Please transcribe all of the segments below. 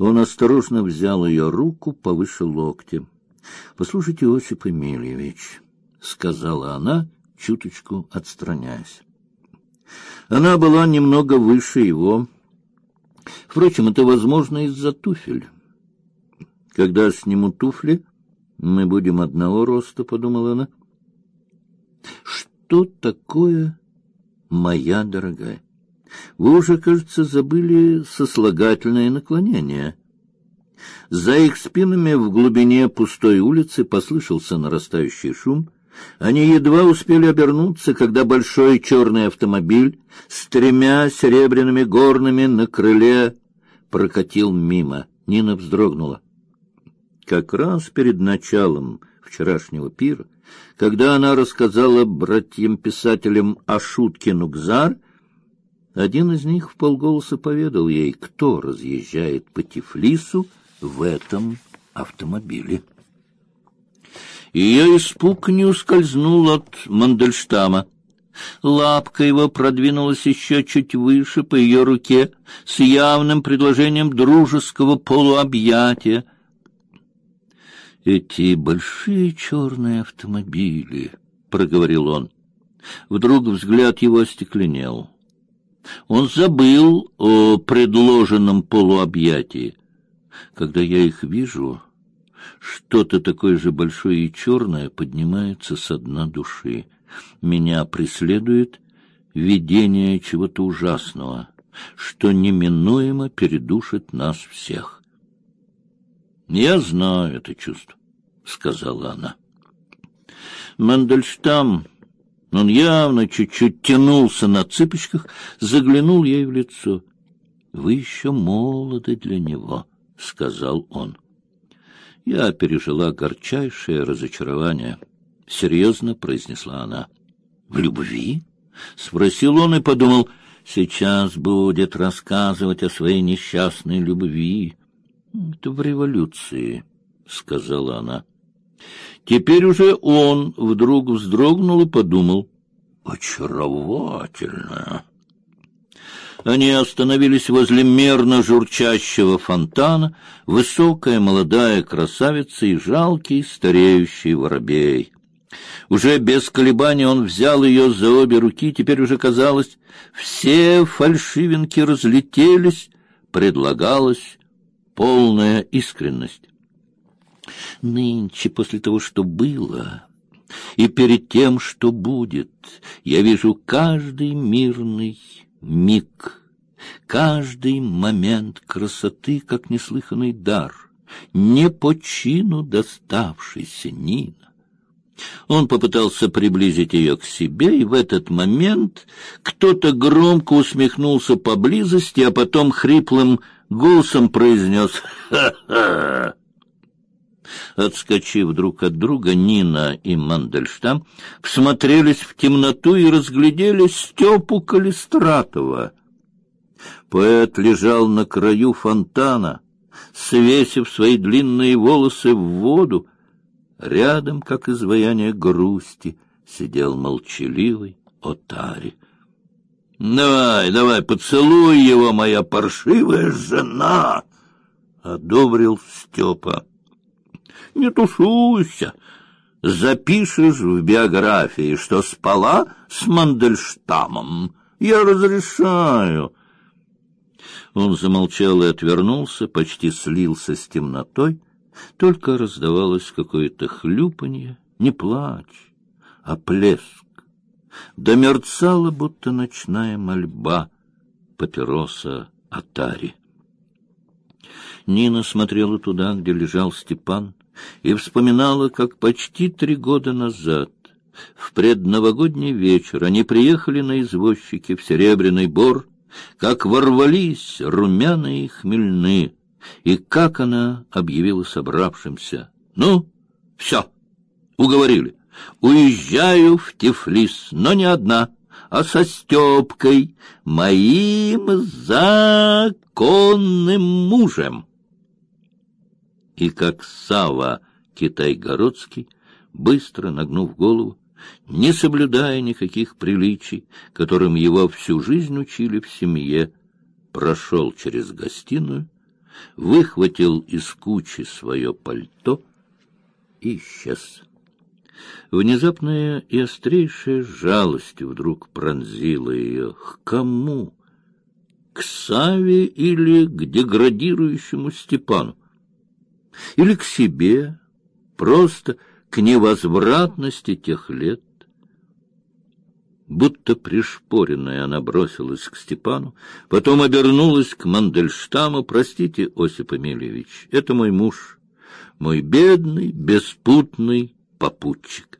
Он осторожно взял ее руку повыше локтя. — Послушайте, Осип Эмильевич, — сказала она, чуточку отстраняясь. Она была немного выше его. Впрочем, это возможно из-за туфель. Когда сниму туфли, мы будем одного роста, — подумала она. — Что такое моя дорогая? Вы уже, кажется, забыли сослагательное наклонение. За их спинами в глубине пустой улицы послышался нарастающий шум. Они едва успели обернуться, когда большой черный автомобиль с тремя серебряными горными на крыле прокатил мимо. Нина вздрогнула. Как раз перед началом вчерашнего пира, когда она рассказала братьям-писателям о шутке Нукзар, один из них в полголоса поведал ей, кто разъезжает по Тифлису в этом автомобиле. Ее испуг не ускользнул от Мандельштама. Лапка его продвинулась еще чуть выше по ее руке с явным предложением дружеского полуобъятия. Эти большие черные автомобили, проговорил он. Вдруг взгляд его остекленел. Он забыл о предложенном полуобъятии. Когда я их вижу, что-то такое же большое и черное поднимается со дна души. Меня преследует видение чего-то ужасного, что неминуемо передушит нас всех. Я знаю это чувство, сказала она. Мандельштам он явно чуть-чуть тянулся на цыпочках, заглянул ей в лицо. — Вы еще молоды для него, — сказал он. Я пережила горчайшее разочарование, — серьезно произнесла она. — В любви? — спросил он и подумал, — сейчас будет рассказывать о своей несчастной любви. — Это в революции, — сказала она. Теперь уже он вдруг вздрогнул и подумал: очаровательно. Они остановились возле мерно журчащего фонтана, высокая молодая красавица и жалкий стареющий воробей. Уже без колебаний он взял ее за обе руки, теперь уже казалось, все фальшивинки разлетелись, предлагалась полная искренность. Нынче, после того, что было, и перед тем, что будет, я вижу каждый мирный миг, каждый момент красоты, как неслыханный дар, не по чину доставшийся Нина. Он попытался приблизить ее к себе, и в этот момент кто-то громко усмехнулся поблизости, а потом хриплым голосом произнес «Ха-ха!» Отскочив друг от друга, Нина и Мандельштам всмотрелись в темноту и разглядели Степу Калистратова. Поэт лежал на краю фонтана, свесив свои длинные волосы в воду. Рядом, как изваяние грусти, сидел молчаливый Отари. Давай, давай, поцелуй его, моя паршивая жена, одобрил Степа. Не тушуйся. Запишешь в биографии, что спала с Мандельштамом. Я разрешаю. Он замолчал и отвернулся, почти слился с темнотой. Только раздавалось какое-то хлюпанье, не плач, а плеск. Да мерцала, будто ночная мольба папироса Атари. Нина смотрела туда, где лежал Степан, и вспоминала, как почти три года назад, в предновогодний вечер, они приехали на извозчике в Серебряный Бор, как ворвались румяные и хмельные, и как она объявила собравшимся. «Ну, все, уговорили. Уезжаю в Тифлис, но не одна» а со Степкой, моим законным мужем и как Сава Китай-Городский, быстро нагнув голову, не соблюдая никаких приличий, которым его всю жизнь учили в семье, прошел через гостиную, выхватил из кучи свое пальто и исчез. Внезапная и острейшая жалость вдруг пронзила ее. К кому? К Саве или к деградирующему Степану? Или к себе, просто к невозвратности тех лет? Будто пришпоренная она бросилась к Степану, потом обернулась к Мандельштаму. «Простите, Осип Эмильевич, это мой муж, мой бедный, беспутный попутчик».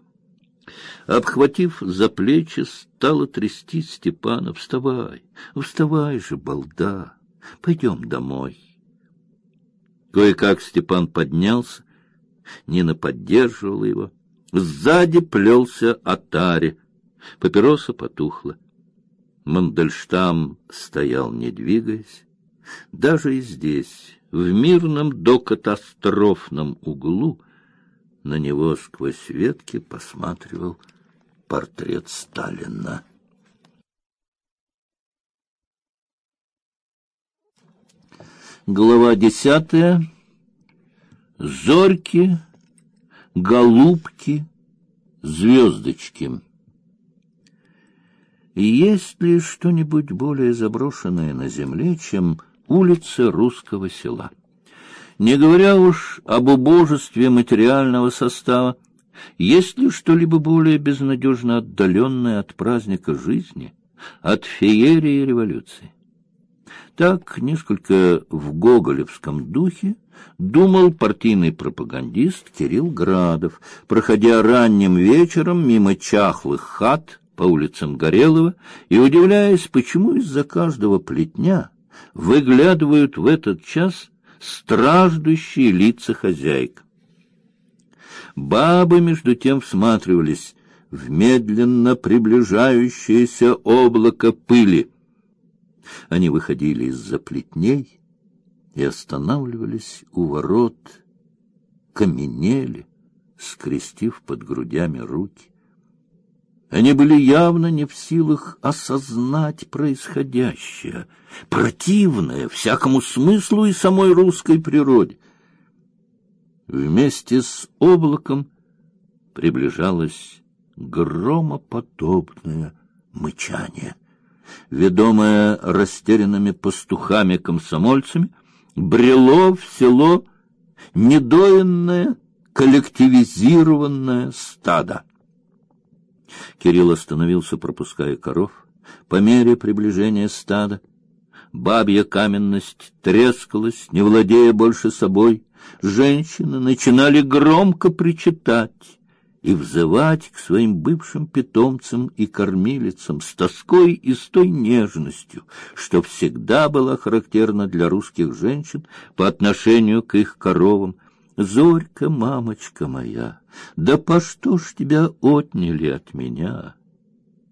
Обхватив за плечи, стала трясти Степана. «Вставай, вставай же, балда, пойдем домой». Кое-как Степан поднялся, Нина поддерживала его. Сзади плелся Атари — Папироса потухла. Мандельштам стоял, не двигаясь. Даже и здесь, в мирном докатастрофном углу, на него сквозь ветки посматривал портрет Сталина. Глава десятая. Зорьки, голубки, звездочки. Есть ли что-нибудь более заброшенное на земле, чем улицы русского села? Не говоря уж об убожестве материального состава, есть ли что-либо более безнадежно отдаленное от праздника жизни, от феерии революции? Так, несколько в гоголевском духе, думал партийный пропагандист Кирилл Градов, проходя ранним вечером мимо чахлых хат по улицам Горелого и удивляясь, почему из-за каждого плетня выглядывают в этот час страждущие лица хозяек. Бабы между тем всматривались в медленно приближающееся облако пыли. Они выходили из-за плетней и останавливались у ворот, каменели, скрестив под грудями руки. Они были явно не в силах осознать происходящее, противное всякому смыслу и самой русской природе. Вместе с облаком приближалось громоподобное мычание. Ведомое растерянными пастухами-комсомольцами, брело в село недоенное коллективизированное стадо. Кирилл остановился, пропуская коров. По мере приближения стада бабья каменность трескалась, не владея больше собой. Женщины начинали громко причитать и взывать к своим бывшим питомцам и кормилицам с тоской и с той нежностью, что всегда была характерна для русских женщин по отношению к их коровам. Зорька, мамочка моя, да по что ж тебя отняли от меня?